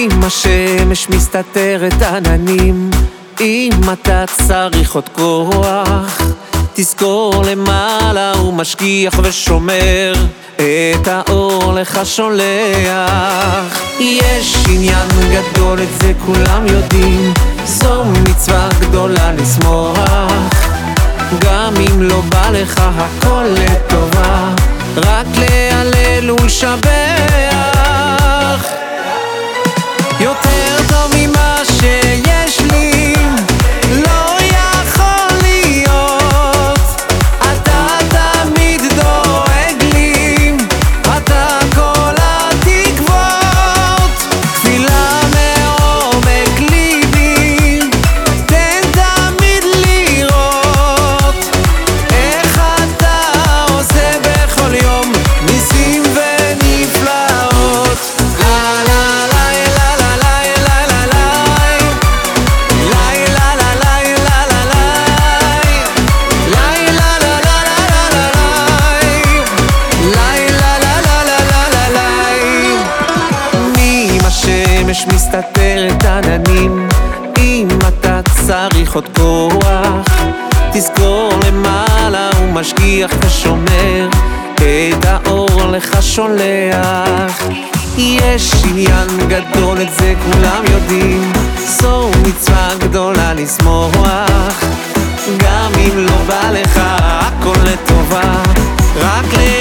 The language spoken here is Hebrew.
אם השמש מסתתרת עננים, אם אתה צריך עוד כוח, תזכור למעלה הוא משגיח ושומר, את האור לך שולח. יש עניין גדול, את זה כולם יודעים, זו מצווה גדולה לשמוח. גם אם לא בא לך הכל לטובה, רק להלל ולשבח. השמש מסתתרת עננים. אם אתה צריך עוד כוח תזכור למעלה הוא משגיח ושומר. את האור לך שולח. יש עניין גדול את זה כולם יודעים. זו מצווה גדולה לשמוח. גם אם לא בא לך הכל לטובה. רק ולשבח